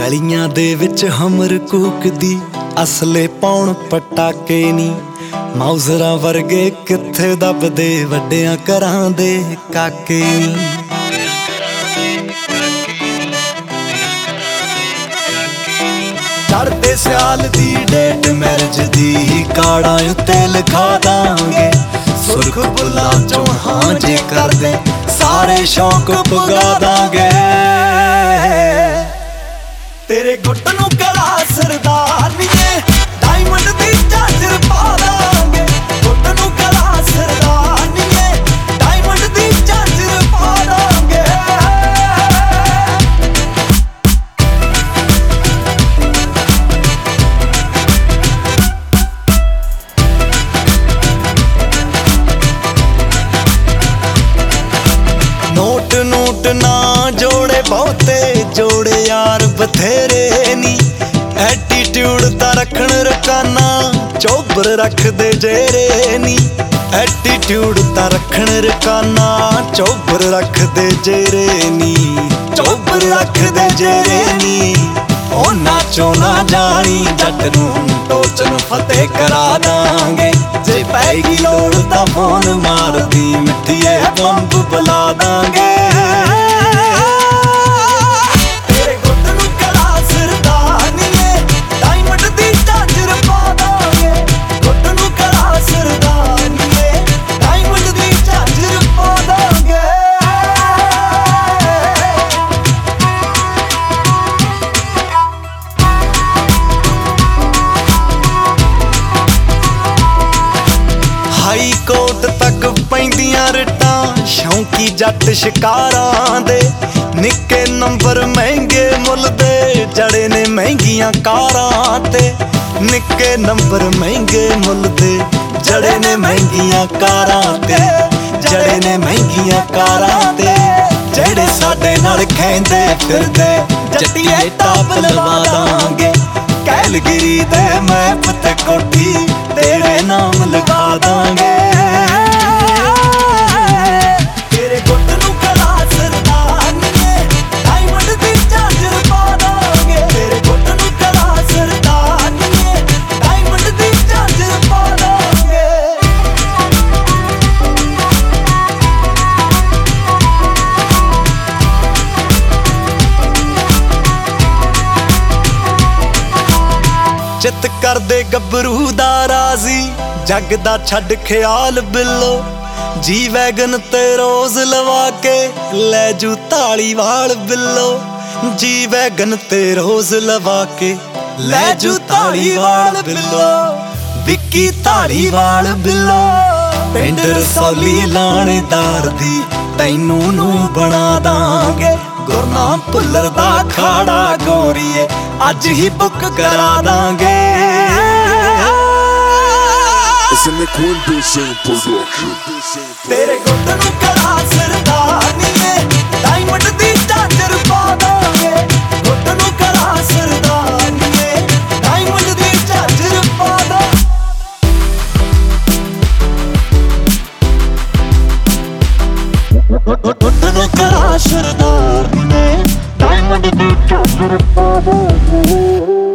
ਗਲੀਆਂ ਦੇ ਵਿੱਚ ਹਮਰ ਕੂਕਦੀ, ਅਸਲੇ ਪਾਉਣ ਪਟਾਕੇ ਨੀ। ਮਾਊਜ਼ਰਾਂ ਵਰਗੇ ਕਿੱਥੇ ਦੱਬਦੇ, ਵੱਡਿਆਂ ਘਰਾਂ ਦੇ ਕਾਕੇ ਨੀ। ਚੜਦੇ ਸਿਆਲ ਦੀ ਡੇਟ ਮੈਰਿਜ ਦੀ ਕਾੜਾਂ ਉੱਤੇ ਲਿਖਾ ਦਾਂਗੇ। ਸੁਰਖ ਬੁੱਲਾ ਚੋਂ ਹਾਂ ਜੇ ਕਰਦੇ, ਸਾਰੇ ਸ਼ੌਕ ਪੁਗਾ ਦਾਂਗੇ। ਤੇਰੇ ਗੁੱਟ ਨੂੰ ਨੋਟ ਨਾ ਜੋੜੇ ਬਹੁਤੇ ਜੋੜੇ ਯਾਰ ਬਥੇਰੇ ਨੀ ਐਟੀਟਿਊਡ ਤਾਂ ਰੱਖਣ ਰਕਾਨਾ ਚੋਬਰ ਰੱਖਦੇ ਜੇਰੇ ਨੀ ਐਟੀਟਿਊਡ ਤਾਂ ਰੱਖਣ ਰਕਾਨਾ ਚੋਬਰ ਰੱਖਦੇ ਜੇਰੇ ਨੀ ਚੋਬਰ ਰੱਖਦੇ ਜੇਰੇ ਨੀ ਉਹ ਨਾਚੋ ਨਾ ਜਾਣੀ ਜੱਟ ਨੂੰ ਟੋਚਨ ਫਤਿਹ ਕਰਾ ਹਾਈ ਕੋਰਟ ਤੱਕ ਪੈਂਦੀਆਂ ਰਿਟਾਂ, ਸ਼ੌਂਕੀ ਜੱਟ ਸ਼ਿਕਾਰਾਂ ਦੇ। ਨਿੱਕੇ ਨੰਬਰ ਮਹਿੰਗੇ ਮੁੱਲ ਦੇ, ਜੜੇ ਨੇ ਮਹਿੰਗੀਆਂ ਕਾਰਾਂ ਤੇ। ਨਿੱਕੇ ਨੰਬਰ ਮਹਿੰਗੇ ਮੁੱਲ ਦੇ, ਜੜੇ ਨੇ ਮਹਿੰਗੀਆਂ ਕਾਰਾਂ ਤੇ। ਜੜੇ ਨੇ ਮਹਿੰਗੀਆਂ ਕਾਰਾਂ ਤੇ, ਜਿਹੜੇ ਸਾਡੇ ਨਾਲ ਖੈਂਦੇ ਫਿਰਦੇ। ਜੱਟੀਏ ਟਾਪ ਲਵਾ ਦਾਂਗੇ। ਕੈਲਗਰੀ ਦੇ ਮੈਪ ਤੇ ਕੋਠੀ, ਤੇਰੇ ਨਾਮ ਲਗਾ ਦਾਂਗੇ। ਕਰਦੇ ਗੱਭਰੂ ਦਾ ਰਾਜ਼ੀ। ਜੱਗ ਦਾ ਛੱਡ ਖਿਆਲ ਬਿੱਲੋ। ਜੀ ਵੈਗਨ ਤੇ ਰੋਜ਼ ਲਵਾ ਕੇ, ਲੈ ਜੂ ਵਾਲ ਬਿੱਲੋ। ਜੀ ਵੈਗਨ ਤੇ ਰੋਜ਼ ਲਵਾ ਕੇ, ਲੈ ਜੂ ਵਾਲ ਬਿੱਲੋ। ਵਿੱਕੀ ਵਾਲ ਬਿੱਲੋ। ਪਿੰਡ ਰਸੌਲੀ ਲਾਣੇਦਾਰ ਦੀ ਤੈਨੂੰ ਨੂੰ ਬਣਾ ਦਾਂਗੇ। ਗੁਰਨਾਮ ਭੁੱਲਰ ਦਾ ਖਾੜਾ ਗੋਰੀਏ ਅੱਜ ਹੀ ਬੁੱਕ ਕਰਾ ਦਾਂਗੇ It's a Nick production. ਤੇਰੇ ਗੁੱਟ ਨੂੰ ਕਲਾ ਸਰਦਾਨੀਏ ਡਾਇਮੰਡ ਦੀ Diamond in the top of the